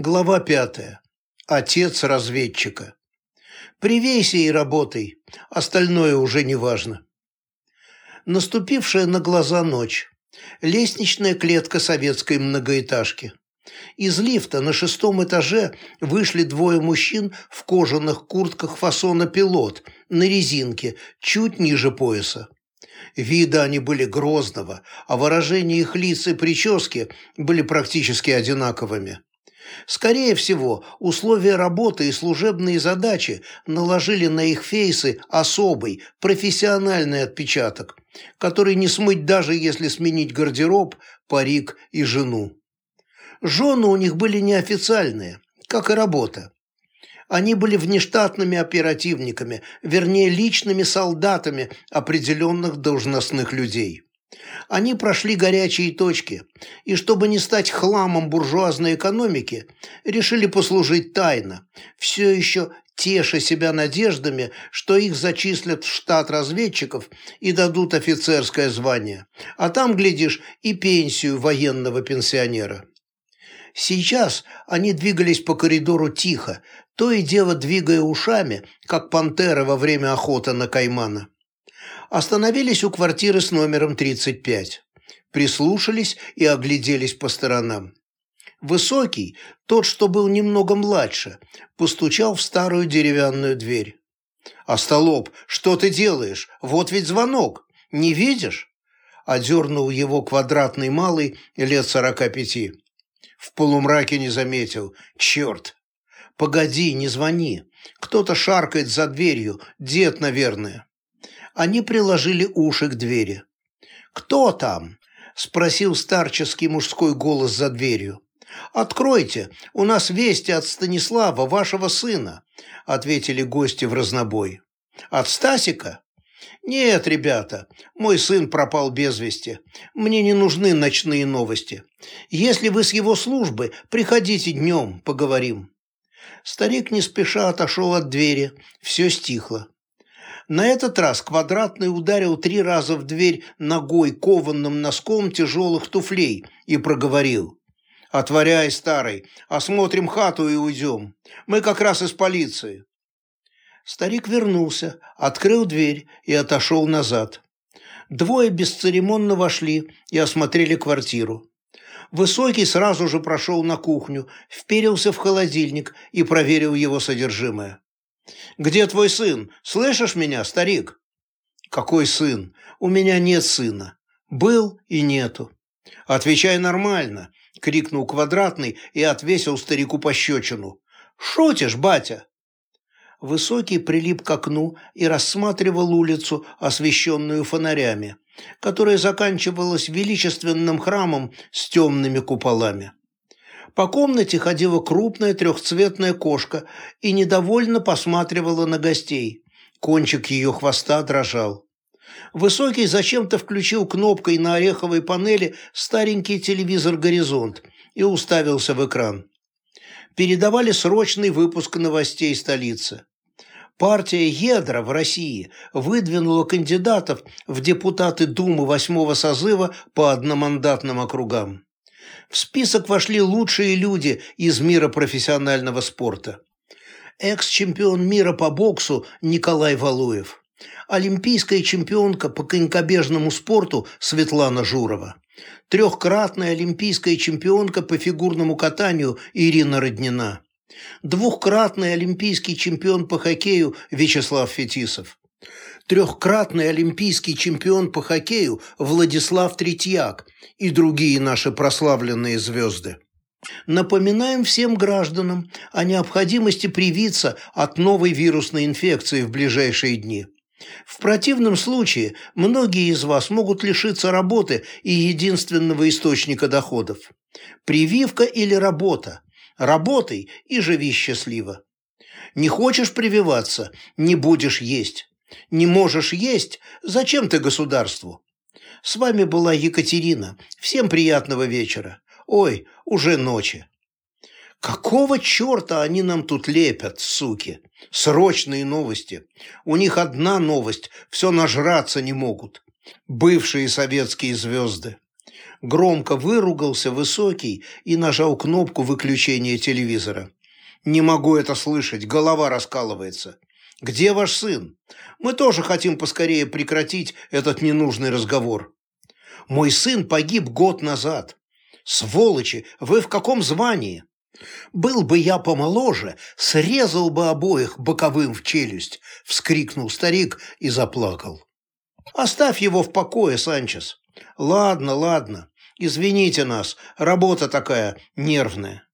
Глава пятая. Отец разведчика. Привейся и работай, остальное уже не важно. Наступившая на глаза ночь. Лестничная клетка советской многоэтажки. Из лифта на шестом этаже вышли двое мужчин в кожаных куртках фасона «Пилот» на резинке, чуть ниже пояса. Вида они были грозного, а выражения их лиц и прически были практически одинаковыми. Скорее всего, условия работы и служебные задачи наложили на их фейсы особый, профессиональный отпечаток, который не смыть даже если сменить гардероб, парик и жену. Жены у них были неофициальные, как и работа. Они были внештатными оперативниками, вернее, личными солдатами определенных должностных людей. Они прошли горячие точки, и чтобы не стать хламом буржуазной экономики, решили послужить тайно, все еще теша себя надеждами, что их зачислят в штат разведчиков и дадут офицерское звание, а там, глядишь, и пенсию военного пенсионера. Сейчас они двигались по коридору тихо, то и дело двигая ушами, как пантера во время охоты на каймана остановились у квартиры с номером 35. Прислушались и огляделись по сторонам. Высокий, тот, что был немного младше, постучал в старую деревянную дверь. «Остолоп, что ты делаешь? Вот ведь звонок. Не видишь?» Одернул его квадратный малый лет сорока пяти. В полумраке не заметил. «Черт! Погоди, не звони. Кто-то шаркает за дверью. Дед, наверное» они приложили уши к двери. «Кто там?» – спросил старческий мужской голос за дверью. «Откройте, у нас вести от Станислава, вашего сына», – ответили гости в разнобой. «От Стасика?» «Нет, ребята, мой сын пропал без вести. Мне не нужны ночные новости. Если вы с его службы, приходите днем, поговорим». Старик не спеша отошел от двери, все стихло. На этот раз Квадратный ударил три раза в дверь ногой кованным носком тяжелых туфлей и проговорил. «Отворяй, старый, осмотрим хату и уйдем. Мы как раз из полиции». Старик вернулся, открыл дверь и отошел назад. Двое бесцеремонно вошли и осмотрели квартиру. Высокий сразу же прошел на кухню, вперился в холодильник и проверил его содержимое. «Где твой сын? Слышишь меня, старик?» «Какой сын? У меня нет сына. Был и нету». «Отвечай нормально», — крикнул Квадратный и отвесил старику пощечину. «Шутишь, батя?» Высокий прилип к окну и рассматривал улицу, освещенную фонарями, которая заканчивалась величественным храмом с темными куполами. По комнате ходила крупная трехцветная кошка и недовольно посматривала на гостей. Кончик ее хвоста дрожал. Высокий зачем-то включил кнопкой на ореховой панели старенький телевизор «Горизонт» и уставился в экран. Передавали срочный выпуск новостей столицы. Партия «Ядра» в России выдвинула кандидатов в депутаты Думы восьмого созыва по одномандатным округам. В список вошли лучшие люди из мира профессионального спорта. Экс-чемпион мира по боксу Николай Валуев. Олимпийская чемпионка по конькобежному спорту Светлана Журова. Трехкратная олимпийская чемпионка по фигурному катанию Ирина Роднина. Двухкратный олимпийский чемпион по хоккею Вячеслав Фетисов трехкратный олимпийский чемпион по хоккею Владислав Третьяк и другие наши прославленные звезды. Напоминаем всем гражданам о необходимости привиться от новой вирусной инфекции в ближайшие дни. В противном случае многие из вас могут лишиться работы и единственного источника доходов. Прививка или работа. Работай и живи счастливо. Не хочешь прививаться – не будешь есть. Не можешь есть? Зачем ты государству? С вами была Екатерина. Всем приятного вечера. Ой, уже ночи. Какого черта они нам тут лепят, суки? Срочные новости. У них одна новость, все нажраться не могут. Бывшие советские звезды. Громко выругался высокий и нажал кнопку выключения телевизора. «Не могу это слышать, голова раскалывается. Где ваш сын? Мы тоже хотим поскорее прекратить этот ненужный разговор. Мой сын погиб год назад. Сволочи, вы в каком звании? Был бы я помоложе, срезал бы обоих боковым в челюсть, вскрикнул старик и заплакал. Оставь его в покое, Санчес. Ладно, ладно. Извините нас, работа такая нервная.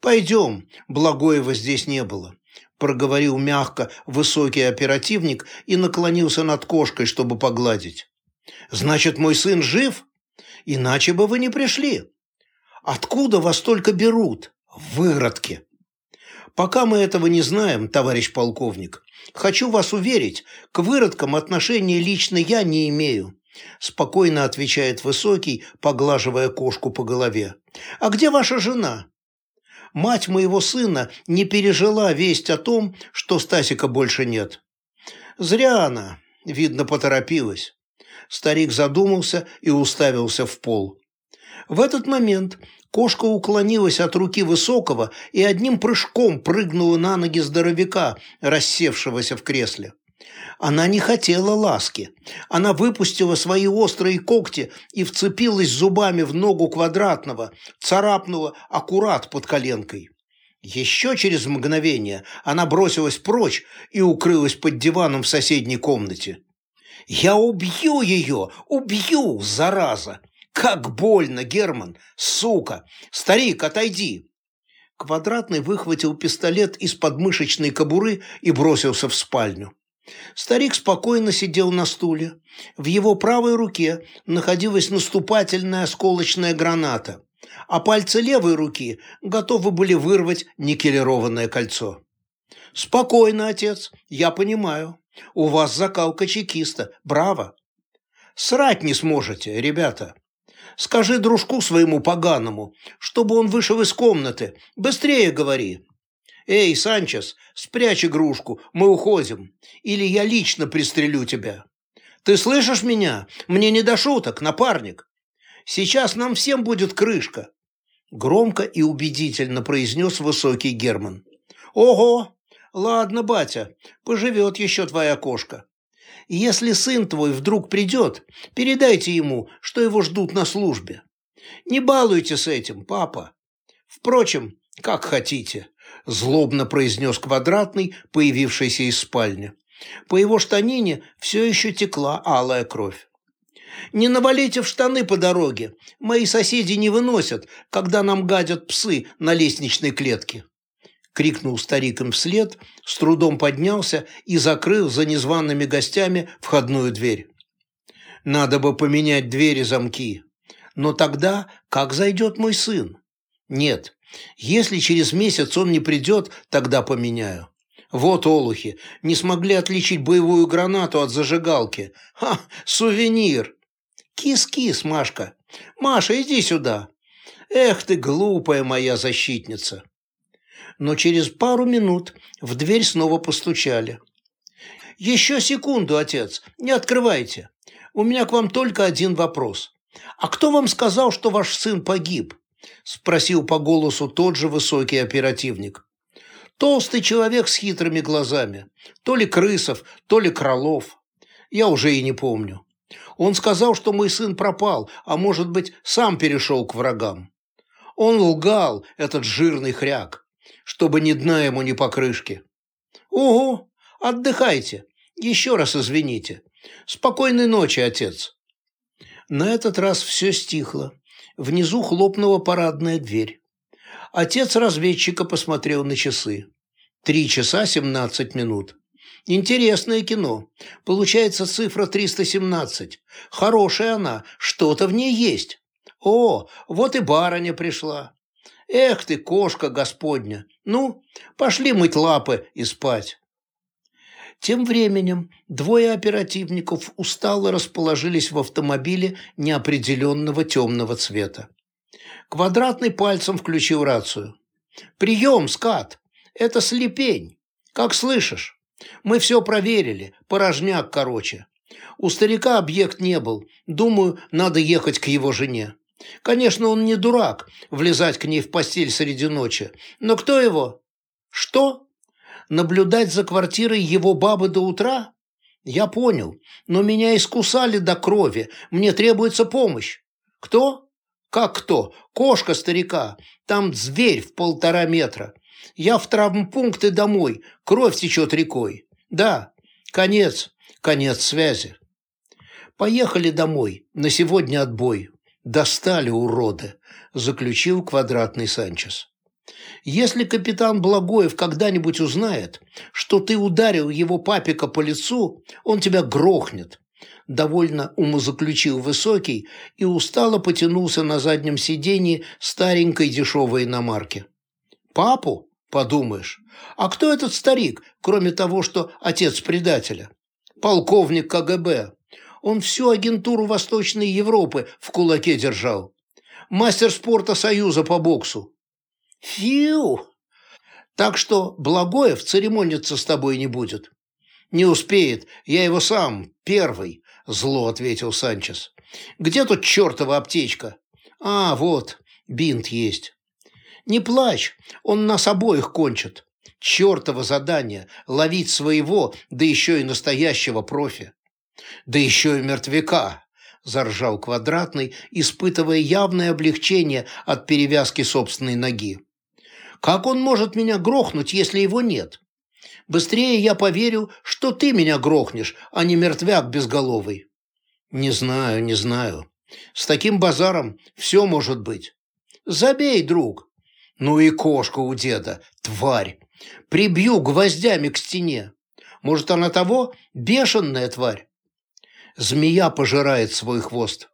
Пойдем, Благоева здесь не было проговорил мягко высокий оперативник и наклонился над кошкой, чтобы погладить. «Значит, мой сын жив? Иначе бы вы не пришли. Откуда вас только берут? Выродки!» «Пока мы этого не знаем, товарищ полковник, хочу вас уверить, к выродкам отношения лично я не имею», спокойно отвечает Высокий, поглаживая кошку по голове. «А где ваша жена?» Мать моего сына не пережила весть о том, что Стасика больше нет. Зря она, видно, поторопилась. Старик задумался и уставился в пол. В этот момент кошка уклонилась от руки Высокого и одним прыжком прыгнула на ноги здоровяка, рассевшегося в кресле. Она не хотела ласки. Она выпустила свои острые когти и вцепилась зубами в ногу квадратного, царапнула аккурат под коленкой. Еще через мгновение она бросилась прочь и укрылась под диваном в соседней комнате. «Я убью ее! Убью, зараза! Как больно, Герман! Сука! Старик, отойди!» Квадратный выхватил пистолет из подмышечной кобуры и бросился в спальню. Старик спокойно сидел на стуле. В его правой руке находилась наступательная осколочная граната, а пальцы левой руки готовы были вырвать никелированное кольцо. «Спокойно, отец, я понимаю. У вас закалка чекиста. Браво!» «Срать не сможете, ребята!» Скажи дружку своему поганому, чтобы он вышел из комнаты. Быстрее говори. «Эй, Санчес, спрячь игрушку, мы уходим, или я лично пристрелю тебя. Ты слышишь меня? Мне не до шуток, напарник. Сейчас нам всем будет крышка», – громко и убедительно произнес высокий Герман. «Ого! Ладно, батя, поживет еще твоя кошка. Если сын твой вдруг придет, передайте ему, что его ждут на службе. Не балуйте с этим, папа. Впрочем, как хотите злобно произнес квадратный, появившийся из спальни. По его штанине все еще текла алая кровь. «Не навалите в штаны по дороге. Мои соседи не выносят, когда нам гадят псы на лестничной клетке». Крикнул старик им вслед, с трудом поднялся и закрыл за незваными гостями входную дверь. «Надо бы поменять двери замки. Но тогда как зайдет мой сын? Нет, если через месяц он не придет, тогда поменяю. Вот олухи, не смогли отличить боевую гранату от зажигалки. Ха, сувенир. Кис-кис, Машка. Маша, иди сюда. Эх ты, глупая моя защитница. Но через пару минут в дверь снова постучали. «Еще секунду, отец, не открывайте. У меня к вам только один вопрос. А кто вам сказал, что ваш сын погиб?» – спросил по голосу тот же высокий оперативник. Толстый человек с хитрыми глазами. То ли Крысов, то ли Кролов. Я уже и не помню. Он сказал, что мой сын пропал, а может быть, сам перешел к врагам. Он лгал, этот жирный хряк, чтобы ни дна ему, ни покрышки. Ого, отдыхайте. Еще раз извините. Спокойной ночи, отец. На этот раз все стихло. Внизу хлопнула парадная дверь. Отец разведчика посмотрел на часы. Три часа семнадцать минут. Интересное кино. Получается цифра 317. Хорошая она, что-то в ней есть. О, вот и барыня пришла. Эх ты, кошка господня. Ну, пошли мыть лапы и спать. Тем временем двое оперативников устало расположились в автомобиле неопределенного темного цвета. Квадратный пальцем включил рацию. «Прием, скат! Это слепень! Как слышишь? Мы все проверили, порожняк короче. У старика объект не был. Думаю, надо ехать к его жене. Конечно, он не дурак, влезать к ней в постель среди ночи. Но кто его? Что? Наблюдать за квартирой его бабы до утра? Я понял, но меня искусали до крови, мне требуется помощь. Кто? Как кто? Кошка старика. Там зверь в полтора метра. Я в травмпункт и домой, кровь течет рекой. Да, конец, конец связи. Поехали домой, на сегодня отбой. Достали уроды, заключил квадратный Санчес. Если капитан Благоев когда-нибудь узнает, что ты ударил его папика по лицу, он тебя грохнет. Довольно умозаключил Высокий и устало потянулся на заднем сиденье старенькой дешевой иномарки. «Папу?» – подумаешь. «А кто этот старик, кроме того, что отец предателя?» «Полковник КГБ. Он всю агентуру Восточной Европы в кулаке держал. Мастер спорта Союза по боксу. Фью! Так что Благоев церемониться с тобой не будет. Не успеет, я его сам, первый, зло ответил Санчес. Где тут чертова аптечка? А, вот, бинт есть. Не плачь, он нас обоих кончит. Чертово задание – ловить своего, да еще и настоящего профи. Да еще и мертвяка, заржал Квадратный, испытывая явное облегчение от перевязки собственной ноги. Как он может меня грохнуть, если его нет? Быстрее я поверю, что ты меня грохнешь, а не мертвяк безголовый. Не знаю, не знаю. С таким базаром все может быть. Забей, друг. Ну и кошка у деда, тварь. Прибью гвоздями к стене. Может, она того бешеная тварь? Змея пожирает свой хвост.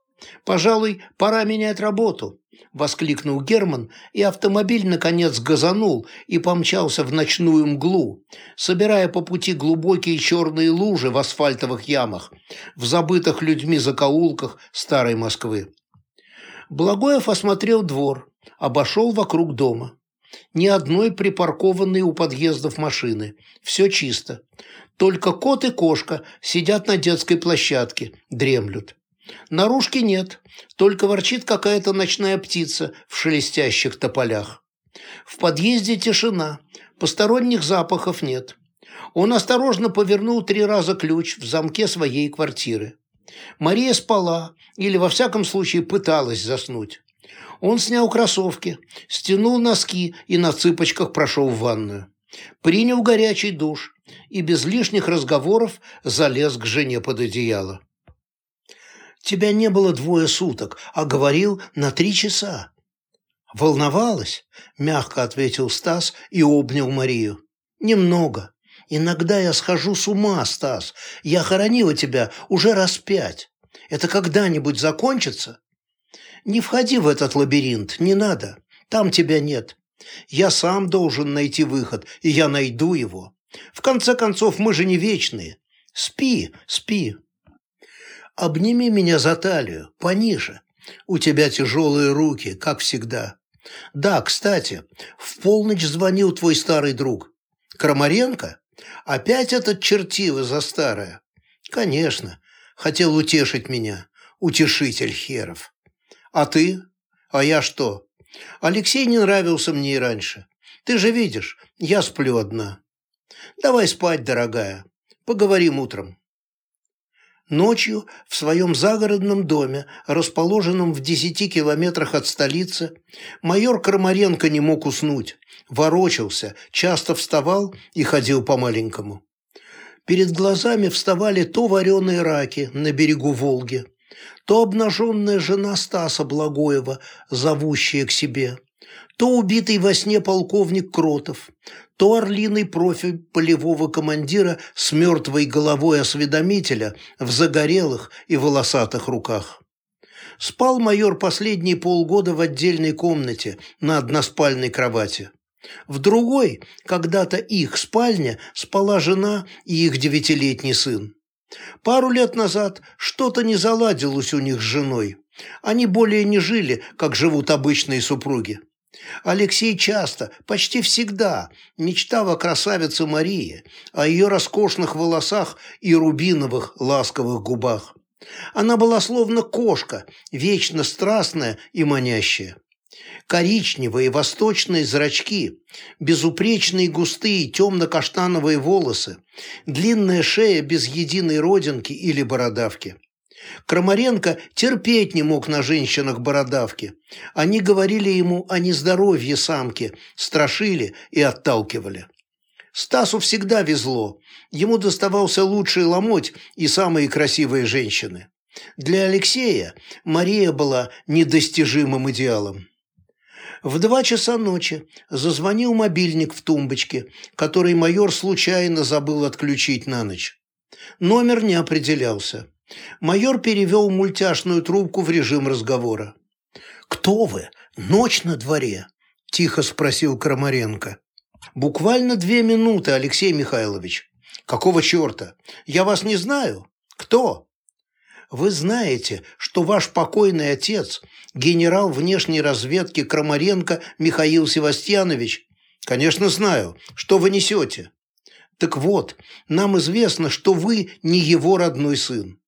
Пожалуй, пора менять работу. – воскликнул Герман, и автомобиль, наконец, газанул и помчался в ночную мглу, собирая по пути глубокие черные лужи в асфальтовых ямах, в забытых людьми закоулках старой Москвы. Благоев осмотрел двор, обошел вокруг дома. Ни одной припаркованной у подъездов машины. Все чисто. Только кот и кошка сидят на детской площадке, дремлют. Наружки нет, только ворчит какая-то ночная птица в шелестящих тополях. В подъезде тишина, посторонних запахов нет. Он осторожно повернул три раза ключ в замке своей квартиры. Мария спала, или во всяком случае пыталась заснуть. Он снял кроссовки, стянул носки и на цыпочках прошел в ванную. Принял горячий душ и без лишних разговоров залез к жене под одеяло. Тебя не было двое суток, а говорил на три часа». «Волновалась?» – мягко ответил Стас и обнял Марию. «Немного. Иногда я схожу с ума, Стас. Я хоронила тебя уже раз пять. Это когда-нибудь закончится?» «Не входи в этот лабиринт, не надо. Там тебя нет. Я сам должен найти выход, и я найду его. В конце концов, мы же не вечные. Спи, спи». Обними меня за талию, пониже. У тебя тяжелые руки, как всегда. Да, кстати, в полночь звонил твой старый друг. Крамаренко? Опять этот чертива за старое? Конечно, хотел утешить меня. Утешитель херов. А ты? А я что? Алексей не нравился мне и раньше. Ты же видишь, я сплю одна. Давай спать, дорогая. Поговорим утром. Ночью в своем загородном доме, расположенном в десяти километрах от столицы, майор Крамаренко не мог уснуть, ворочался, часто вставал и ходил по-маленькому. Перед глазами вставали то вареные раки на берегу Волги, то обнаженная жена Стаса Благоева, зовущая к себе, то убитый во сне полковник Кротов, то орлиный профиль полевого командира с мертвой головой осведомителя в загорелых и волосатых руках. Спал майор последние полгода в отдельной комнате на односпальной кровати. В другой, когда-то их спальня, спала жена и их девятилетний сын. Пару лет назад что-то не заладилось у них с женой. Они более не жили, как живут обычные супруги. Алексей часто, почти всегда, мечтал о красавице Марии, о ее роскошных волосах и рубиновых ласковых губах. Она была словно кошка, вечно страстная и манящая. Коричневые восточные зрачки, безупречные густые темно-каштановые волосы, длинная шея без единой родинки или бородавки. Крамаренко терпеть не мог на женщинах бородавки. Они говорили ему о нездоровье самки, страшили и отталкивали. Стасу всегда везло. Ему доставался лучший ломоть и самые красивые женщины. Для Алексея Мария была недостижимым идеалом. В два часа ночи зазвонил мобильник в тумбочке, который майор случайно забыл отключить на ночь. Номер не определялся. Майор перевел мультяшную трубку в режим разговора. «Кто вы? Ночь на дворе?» – тихо спросил Крамаренко. «Буквально две минуты, Алексей Михайлович. Какого черта? Я вас не знаю. Кто?» Вы знаете, что ваш покойный отец, генерал внешней разведки Крамаренко Михаил Севастьянович? Конечно, знаю. Что вы несете? Так вот, нам известно, что вы не его родной сын.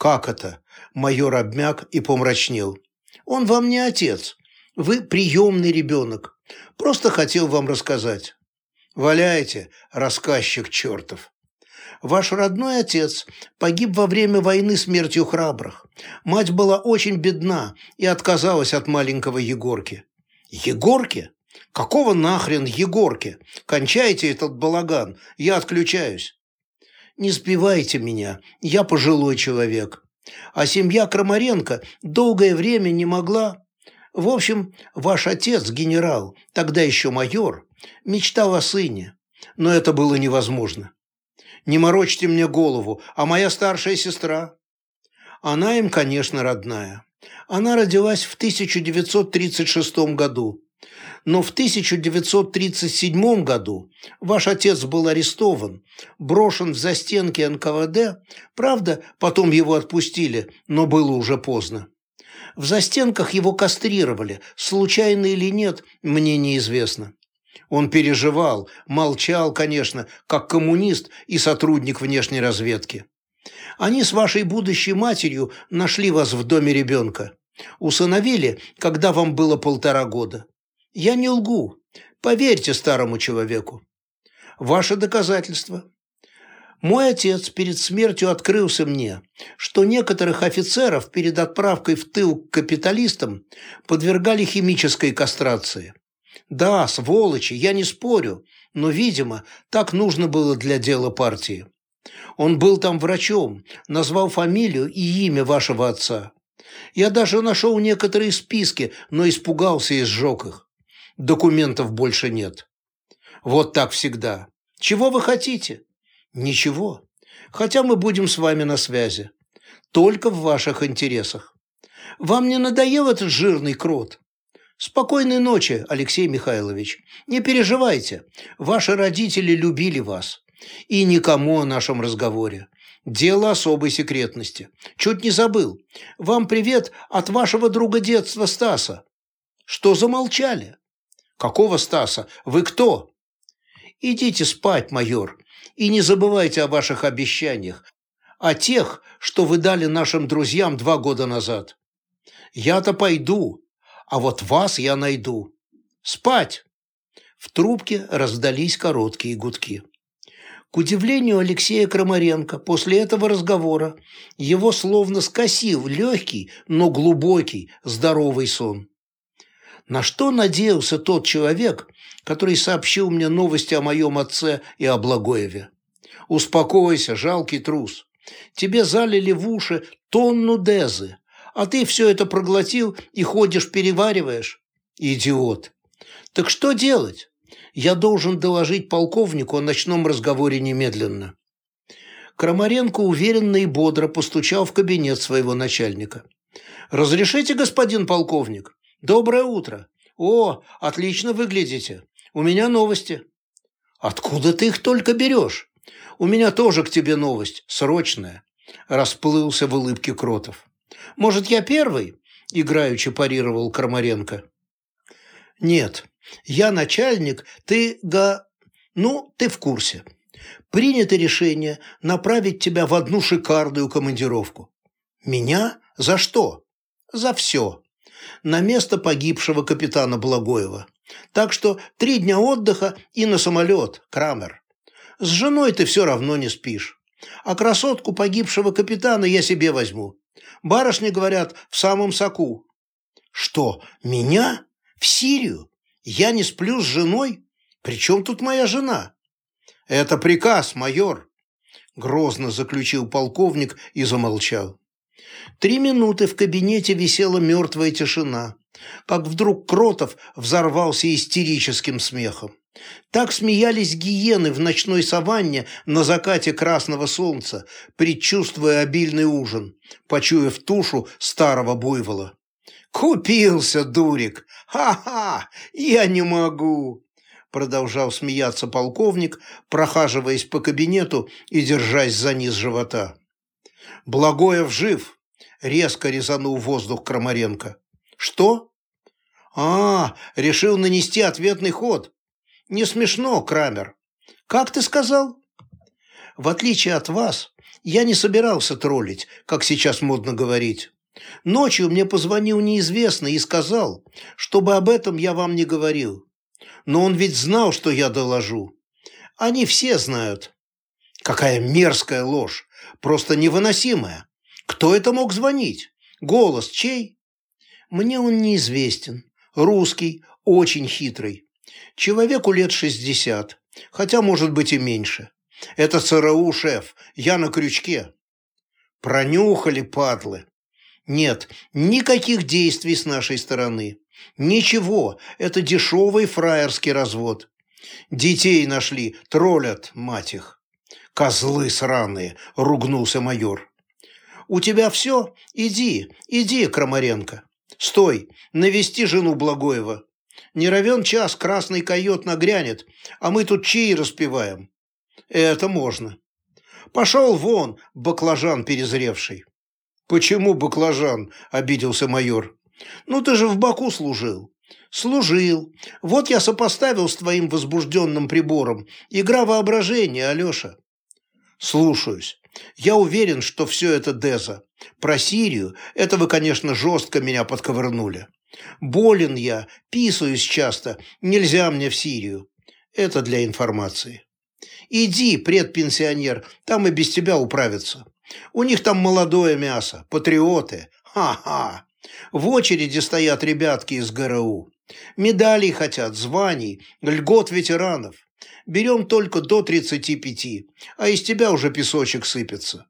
Как это? Майор обмяк и помрачнел. Он вам не отец. Вы приемный ребенок. Просто хотел вам рассказать. Валяйте, рассказчик чертов. Ваш родной отец погиб во время войны смертью храбрых. Мать была очень бедна и отказалась от маленького Егорки. Егорки? Какого нахрен Егорки? Кончайте этот балаган, я отключаюсь. Не сбивайте меня, я пожилой человек. А семья Крамаренко долгое время не могла... В общем, ваш отец, генерал, тогда еще майор, мечтал о сыне, но это было невозможно. Не морочьте мне голову, а моя старшая сестра? Она им, конечно, родная. Она родилась в 1936 году. Но в 1937 году ваш отец был арестован, брошен в застенки НКВД, правда, потом его отпустили, но было уже поздно. В застенках его кастрировали, случайно или нет, мне неизвестно. Он переживал, молчал, конечно, как коммунист и сотрудник внешней разведки. Они с вашей будущей матерью нашли вас в доме ребенка. Усыновили, когда вам было полтора года. Я не лгу. Поверьте старому человеку. Ваше доказательство. Мой отец перед смертью открылся мне, что некоторых офицеров перед отправкой в тыл к капиталистам подвергали химической кастрации. Да, сволочи, я не спорю, но, видимо, так нужно было для дела партии. Он был там врачом, назвал фамилию и имя вашего отца. Я даже нашел некоторые списки, но испугался и сжег их. Документов больше нет. Вот так всегда. Чего вы хотите? Ничего. Хотя мы будем с вами на связи. Только в ваших интересах. Вам не надоел этот жирный крот? Спокойной ночи, Алексей Михайлович. Не переживайте. Ваши родители любили вас. И никому о нашем разговоре. Дело особой секретности. Чуть не забыл. Вам привет от вашего друга детства Стаса. Что замолчали? Какого Стаса? Вы кто? Идите спать, майор, и не забывайте о ваших обещаниях, о тех, что вы дали нашим друзьям два года назад. Я-то пойду, а вот вас я найду. Спать!» В трубке раздались короткие гудки. К удивлению Алексея Крамаренко, после этого разговора его словно скосил легкий, но глубокий, здоровый сон. На что надеялся тот человек, который сообщил мне новости о моем отце и о Благоеве? Успокойся, жалкий трус. Тебе залили в уши тонну дезы, а ты все это проглотил и ходишь перевариваешь? Идиот. Так что делать? Я должен доложить полковнику о ночном разговоре немедленно. Крамаренко уверенно и бодро постучал в кабинет своего начальника. «Разрешите, господин полковник? Доброе утро. О, отлично выглядите. У меня новости». «Откуда ты их только берешь? У меня тоже к тебе новость, срочная», расплылся в улыбке Кротов. Может, я первый?» – играючи парировал Крамаренко. «Нет, я начальник, ты га... Ну, ты в курсе. Принято решение направить тебя в одну шикарную командировку. Меня? За что? За все. На место погибшего капитана Благоева. Так что три дня отдыха и на самолет, Крамер. С женой ты все равно не спишь. А красотку погибшего капитана я себе возьму. Барышни говорят, в самом соку. Что, меня? В Сирию? Я не сплю с женой? Причем тут моя жена? Это приказ, майор. Грозно заключил полковник и замолчал. Три минуты в кабинете висела мертвая тишина, как вдруг Кротов взорвался истерическим смехом. Так смеялись гиены в ночной саванне на закате красного солнца, предчувствуя обильный ужин, почуяв тушу старого буйвола. «Купился, дурик! Ха-ха! Я не могу!» Продолжал смеяться полковник, прохаживаясь по кабинету и держась за низ живота. «Благоев жив!» — резко резанул воздух Крамаренко. «Что?» «А, решил нанести ответный ход. Не смешно, Крамер. Как ты сказал?» «В отличие от вас, я не собирался троллить, как сейчас модно говорить. Ночью мне позвонил неизвестный и сказал, чтобы об этом я вам не говорил. Но он ведь знал, что я доложу. Они все знают. Какая мерзкая ложь, просто невыносимая. Кто это мог звонить? Голос чей? Мне он неизвестен. Русский, очень хитрый. Человеку лет шестьдесят, хотя, может быть, и меньше. Это ЦРУ, шеф, я на крючке. Пронюхали, падлы. Нет, никаких действий с нашей стороны. Ничего, это дешевый фраерский развод. Детей нашли, троллят, мать их. Козлы сраные, ругнулся майор. У тебя все? Иди, иди, Крамаренко. Стой, навести жену Благоева. Не равен час красный койот нагрянет, а мы тут чаи распеваем. Это можно. Пошел вон, баклажан перезревший. «Почему баклажан?» – обиделся майор. «Ну ты же в Баку служил». «Служил. Вот я сопоставил с твоим возбужденным прибором. Игра воображения, Алеша». «Слушаюсь. Я уверен, что все это Деза. Про Сирию это вы, конечно, жестко меня подковырнули. Болен я, писаюсь часто, нельзя мне в Сирию. Это для информации. Иди, предпенсионер, там и без тебя управятся. У них там молодое мясо, патриоты. Ха-ха. В очереди стоят ребятки из ГРУ. Медалей хотят, званий, льгот ветеранов. Берем только до 35, а из тебя уже песочек сыпется.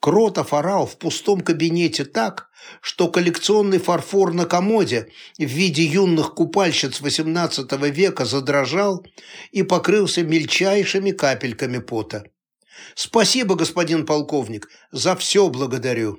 Кротов орал в пустом кабинете так, что коллекционный фарфор на комоде в виде юных купальщиц XVIII века задрожал и покрылся мельчайшими капельками пота. «Спасибо, господин полковник, за все благодарю».